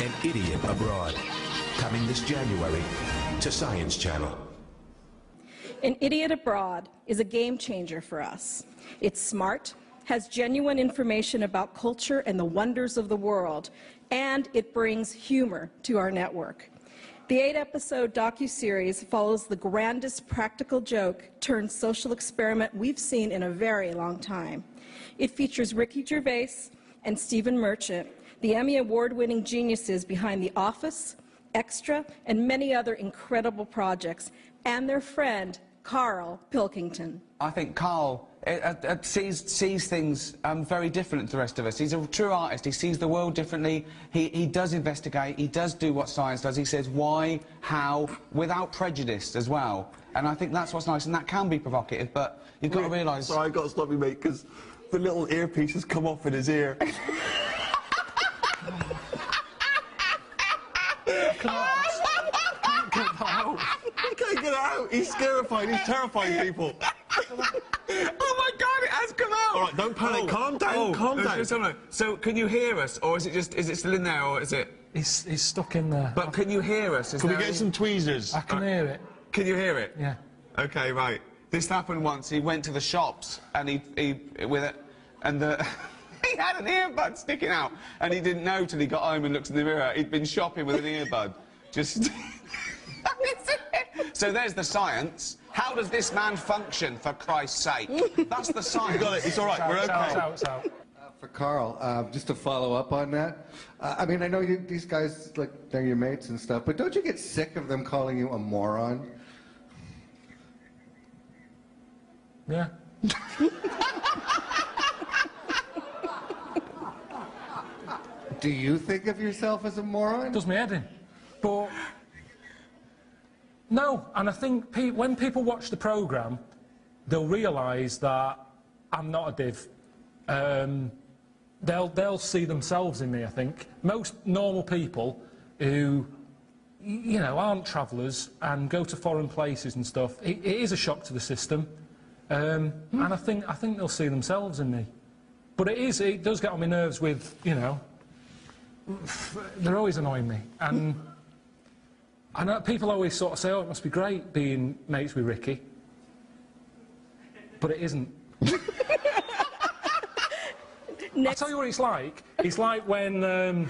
An Idiot Abroad. Coming this January to Science Channel. An Idiot Abroad is a game changer for us. It's smart, has genuine information about culture and the wonders of the world, and it brings humor to our network. The eight-episode docuseries follows the grandest practical joke turned social experiment we've seen in a very long time. It features Ricky Gervais and Stephen Merchant, the Emmy Award-winning geniuses behind The Office, Extras, and many other incredible projects, and their friend, Carl Pilkington. I think Carl uh, uh, sees, sees things um, very different to the rest of us. He's a true artist. He sees the world differently. He, he does investigate. He does do what science does. He says why, how, without prejudice as well. And I think that's what's nice, and that can be provocative, but you've got to realise... Sorry, I've got to stop you, mate, because the little earpiece has come off in his ear. He can't get it out. He's scarified. He's terrifying people. oh my God! It has come out. All right, don't panic. Oh, Calm down. oh, calm down. so- so- So, can you hear us, or is it just is it still in there, or is it? He's, he's stuck in there. But can you hear us? Is Can we get any- some tweezers? I can uh, hear it. Can you hear it? Yeah. Okay, right. This happened once. He went to the shops and he, he with it, and the. He had an earbud sticking out, and he didn't know till he got home and looked in the mirror. He'd been shopping with an earbud. Just. so there's the science. How does this man function, for Christ's sake? That's the science. You got it. It's all right. We're out, okay. it's out, it's out. For Carl, uh, just to follow up on that, uh, I mean, I know you, these guys, like, they're your mates and stuff, but don't you get sick of them calling you a moron? Yeah. Do you think of yourself as a moron? does my head in. But no, and I think pe- when people watch the programme, they'll realise that I'm not a div. Um, they'll they'll see themselves in me. I think most normal people who you know aren't travellers and go to foreign places and stuff. It, it is a shock to the system, um, and I think I think they'll see themselves in me. But it is it does get on my nerves with you know they're always annoying me. And I know people always sort of say, oh, it must be great being mates with Ricky. But it isn't. I'll tell you what it's like. It's like when, um,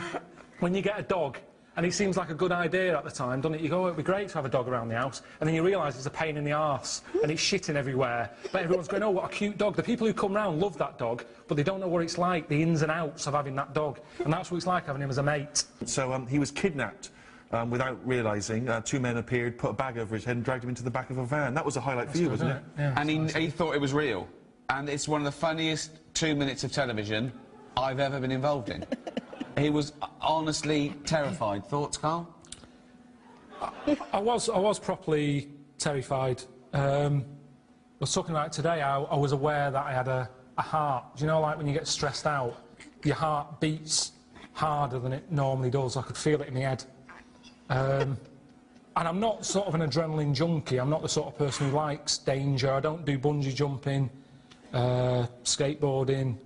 when you get a dog and it seems like a good idea at the time, doesn't it? You go, oh, it'd be great to have a dog around the house. And then you realise it's a pain in the arse and it's shitting everywhere. But everyone's going, oh, what a cute dog. The people who come round love that dog, but they don't know what it's like, the ins and outs of having that dog. And that's what it's like having him as a mate. So um, he was kidnapped um, without realising. Uh, two men appeared, put a bag over his head, and dragged him into the back of a van. That was a highlight for you, wasn't it? Yeah. And he, he thought it was real. And it's one of the funniest two minutes of television I've ever been involved in. He was honestly terrified. Thoughts, Carl? I was, I was properly terrified. Um, I was talking about it today. I, I was aware that I had a, a heart. Do you know, like when you get stressed out, your heart beats harder than it normally does. I could feel it in my head. Um, and I'm not sort of an adrenaline junkie. I'm not the sort of person who likes danger. I don't do bungee jumping, uh, skateboarding.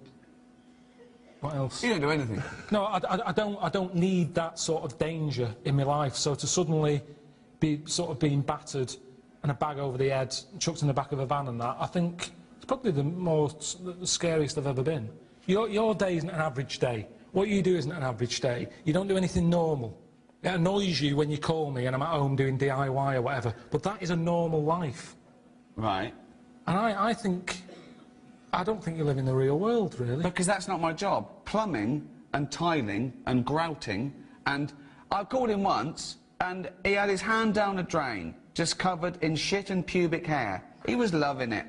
What else? You don't do anything. No, I, I- I don't. I don't need that sort of danger in my life. So to suddenly be sort of being battered and a bag over the head, chucked in the back of a van, and that, I think it's probably the most the scariest I've ever been. Your your day isn't an average day. What you do isn't an average day. You don't do anything normal. It annoys you when you call me and I'm at home doing DIY or whatever. But that is a normal life. Right. And I, I think, I don't think you live in the real world, really. Because that's not my job. Plumbing and tiling and grouting and I called him once and he had his hand down a drain, just covered in shit and pubic hair. He was loving it.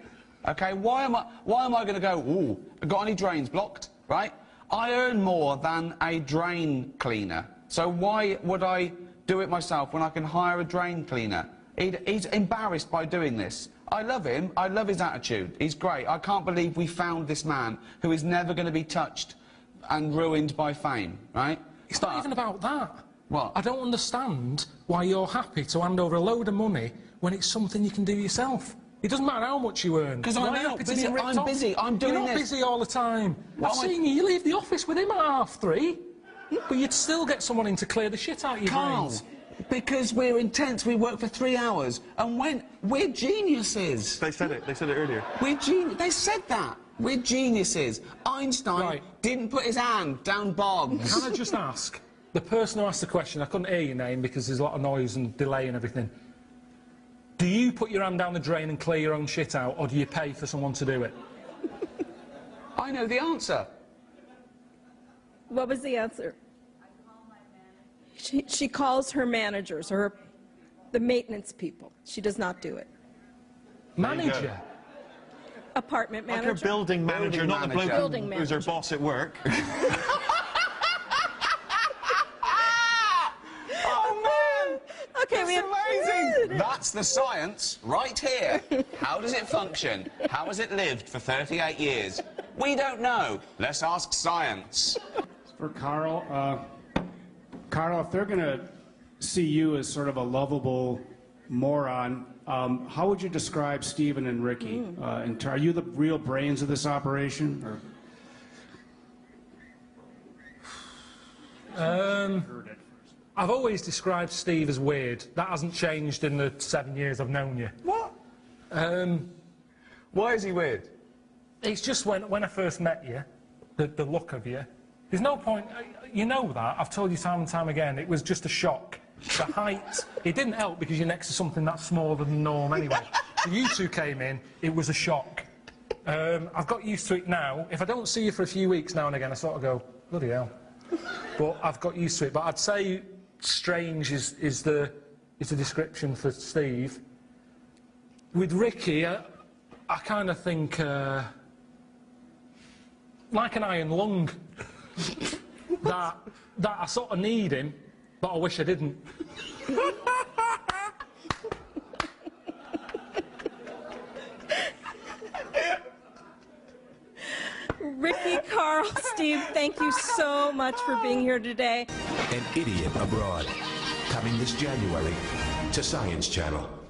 Okay, why am I why am I gonna go, ooh, got any drains blocked? Right? I earn more than a drain cleaner. So why would I do it myself when I can hire a drain cleaner? He'd, he's embarrassed by doing this. I love him. I love his attitude. He's great. I can't believe we found this man who is never going to be touched and ruined by fame, right? It's not even about that. What? I don't understand why you're happy to hand over a load of money when it's something you can do yourself. It doesn't matter how much you earn. Because I'm are out, happy busy. I'm off? busy. I'm doing You're not this. busy all the time. What I've am I- you. You leave the office with him at half three. But you'd still get someone in to clear the shit out of your Carl, brains. Because we're intense, we work for three hours, and when we're geniuses. They said it. They said it earlier. We're genius. They said that. We're geniuses. Einstein Right. didn't put his hand down bogs. Can I just ask, the person who asked the question, I couldn't hear your name because there's a lot of noise and delay and everything. Do you put your hand down the drain and clear your own shit out, or do you pay for someone to do it? I know the answer. What was the answer? She, she calls her managers, or her, the maintenance people. She does not do it. Manager. Apartment Like her manager. building manager, Building not the bloke manager. Building who's her boss at work. Oh man! Okay, we have. Amazing! That's the science right here. How does it function? How has it lived for 38 years? We don't know. Let's ask science. For Carl, uh, Carl, if they're going to see you as sort of a lovable moron, um, how would you describe Stephen and Ricky? Uh, in ter- are you the real brains of this operation? Or? I've always described Steve as weird. That hasn't changed in the seven years I've known you. What? Um, Why is he weird? it's just when, when I first met you, the, the look of you. There's no point, you know that, I've told you time and time again, it was just a shock. The height, it didn't help because you're next to something that's smaller than norm anyway. You two came in, it was a shock. Um, I've got used to it now. If I don't see you for a few weeks now and again, I sort of go, bloody hell. But I've got used to it. But I'd say strange is, is, the, is the description for Steve. With Ricky, I, I kind of think uh, like an iron lung. That, that I sort of need him, but I wish I didn't. Ricky, Carl, Steve, thank you so much for being here today. An Idiot Abroad. Coming this January to Science Channel.